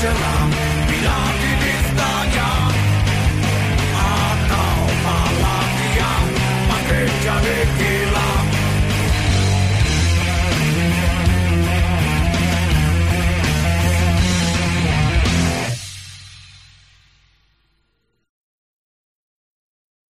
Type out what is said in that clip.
belong, belong.